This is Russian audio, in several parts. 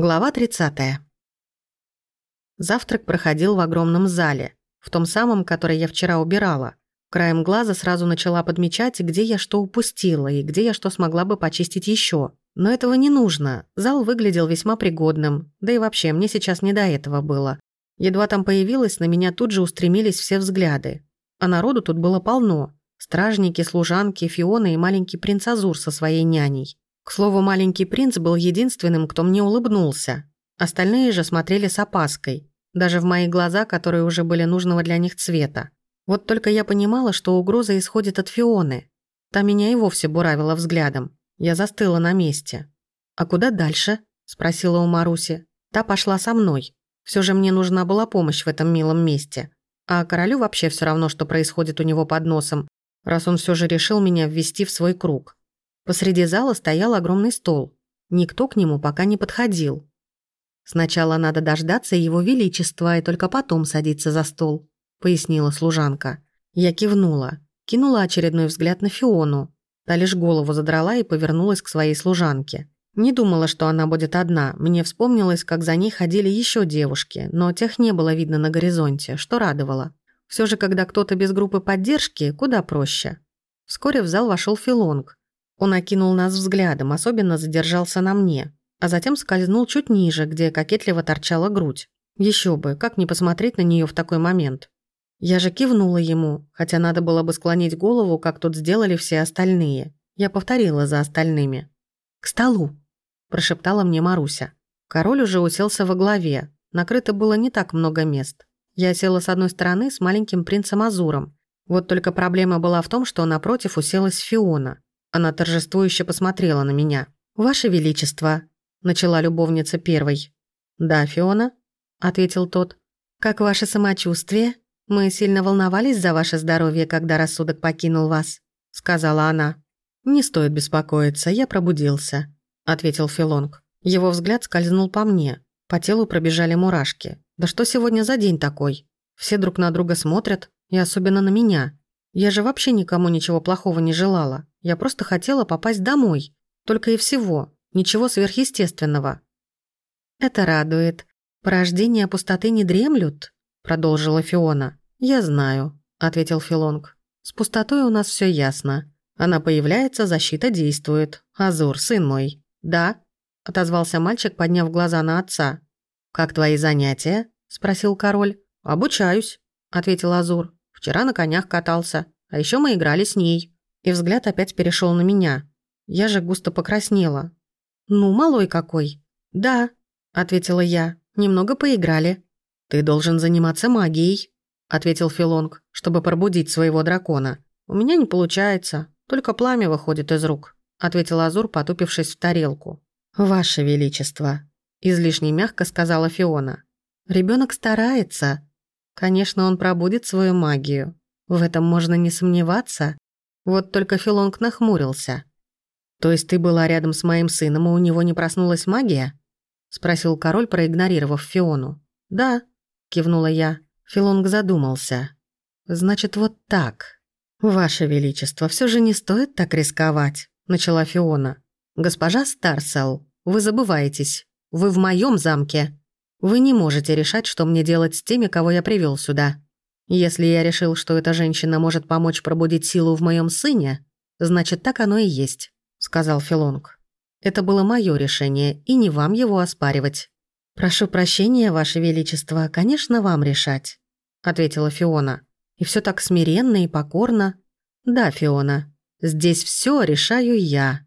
Глава 30. Завтрак проходил в огромном зале, в том самом, который я вчера убирала. Краем глаза сразу начала подмечать, где я что упустила и где я что смогла бы почистить еще. Но этого не нужно. Зал выглядел весьма пригодным. Да и вообще, мне сейчас не до этого было. Едва там появилась, на меня тут же устремились все взгляды. А народу тут было полно. Стражники, служанки, Фиона и маленький принц Азур со своей няней. К слову, маленький принц был единственным, кто мне улыбнулся. Остальные же смотрели с опаской, даже в мои глаза, которые уже были нужного для них цвета. Вот только я понимала, что угроза исходит от Фионы. Та меня и вовсе буравила взглядом. Я застыла на месте. «А куда дальше?» – спросила у Маруси. Та пошла со мной. Все же мне нужна была помощь в этом милом месте. А королю вообще все равно, что происходит у него под носом, раз он все же решил меня ввести в свой круг. Посреди зала стоял огромный стол. Никто к нему пока не подходил. «Сначала надо дождаться его величества и только потом садиться за стол», — пояснила служанка. Я кивнула, кинула очередной взгляд на Фиону. Та лишь голову задрала и повернулась к своей служанке. Не думала, что она будет одна. Мне вспомнилось, как за ней ходили еще девушки, но тех не было видно на горизонте, что радовало. Все же, когда кто-то без группы поддержки, куда проще. Вскоре в зал вошел Филонг. Он окинул нас взглядом, особенно задержался на мне, а затем скользнул чуть ниже, где кокетливо торчала грудь. Еще бы, как не посмотреть на нее в такой момент. Я же кивнула ему, хотя надо было бы склонить голову, как тут сделали все остальные. Я повторила за остальными. «К столу», – прошептала мне Маруся. Король уже уселся во главе. Накрыто было не так много мест. Я села с одной стороны с маленьким принцем Азуром. Вот только проблема была в том, что напротив уселась Фиона – она торжествующе посмотрела на меня. «Ваше Величество», – начала любовница первой. «Да, Фиона», – ответил тот. «Как ваше самочувствие? Мы сильно волновались за ваше здоровье, когда рассудок покинул вас», – сказала она. «Не стоит беспокоиться, я пробудился», – ответил Филонг. Его взгляд скользнул по мне. По телу пробежали мурашки. «Да что сегодня за день такой? Все друг на друга смотрят, и особенно на меня. Я же вообще никому ничего плохого не желала. Я просто хотела попасть домой. Только и всего. Ничего сверхъестественного. «Это радует. Порождения пустоты не дремлют?» Продолжила Фиона. «Я знаю», — ответил Филонг. «С пустотой у нас все ясно. Она появляется, защита действует. Азур, сын мой». «Да», — отозвался мальчик, подняв глаза на отца. «Как твои занятия?» — спросил король. «Обучаюсь», — ответил Азур. «Вчера на конях катался. А еще мы играли с ней». И взгляд опять перешел на меня. Я же густо покраснела. «Ну, малой какой!» «Да», — ответила я. «Немного поиграли». «Ты должен заниматься магией», — ответил Филонг, чтобы пробудить своего дракона. «У меня не получается, только пламя выходит из рук», — ответил Азур, потупившись в тарелку. «Ваше Величество», — излишне мягко сказала Фиона. Ребенок старается. Конечно, он пробудит свою магию. В этом можно не сомневаться. Вот только Филонг нахмурился. «То есть ты была рядом с моим сыном, и у него не проснулась магия?» Спросил король, проигнорировав Фиону. «Да», — кивнула я. Филонг задумался. «Значит, вот так. Ваше Величество, все же не стоит так рисковать», — начала Фиона. «Госпожа Старсел, вы забываетесь. Вы в моем замке. Вы не можете решать, что мне делать с теми, кого я привел сюда. Если я решил, что эта женщина может помочь пробудить силу в моем сыне, значит, так оно и есть», — сказал Филонг. «Это было мое решение, и не вам его оспаривать». «Прошу прощения, Ваше Величество, конечно, вам решать», — ответила Фиона. «И все так смиренно и покорно». «Да, Фиона, здесь все решаю я.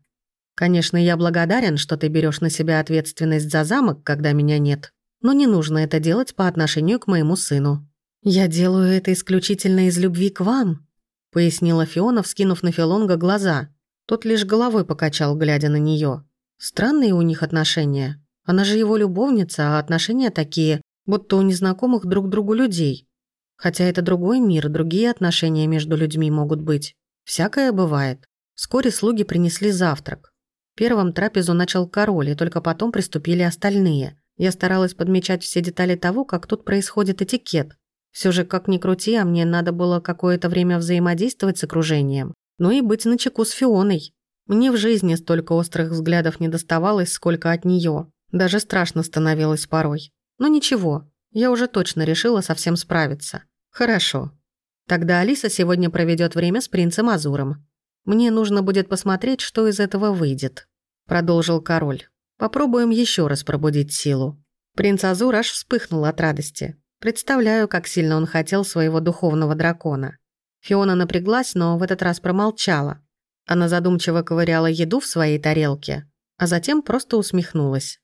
Конечно, я благодарен, что ты берешь на себя ответственность за замок, когда меня нет, но не нужно это делать по отношению к моему сыну». «Я делаю это исключительно из любви к вам», — пояснила Фиона, вскинув на Филонга глаза. Тот лишь головой покачал, глядя на нее. Странные у них отношения. Она же его любовница, а отношения такие, будто у незнакомых друг другу людей. Хотя это другой мир, другие отношения между людьми могут быть. Всякое бывает. Вскоре слуги принесли завтрак. Первым трапезу начал король, и только потом приступили остальные. Я старалась подмечать все детали того, как тут происходит этикет. Все же, как ни крути, а мне надо было какое-то время взаимодействовать с окружением. Ну и быть начеку с Фионой. Мне в жизни столько острых взглядов не доставалось, сколько от нее. Даже страшно становилось порой. Но ничего, я уже точно решила совсем справиться. Хорошо. Тогда Алиса сегодня проведет время с принцем Азуром. Мне нужно будет посмотреть, что из этого выйдет. Продолжил король. Попробуем еще раз пробудить силу. Принц Азур аж вспыхнул от радости. Представляю, как сильно он хотел своего духовного дракона. Фиона напряглась, но в этот раз промолчала. Она задумчиво ковыряла еду в своей тарелке, а затем просто усмехнулась.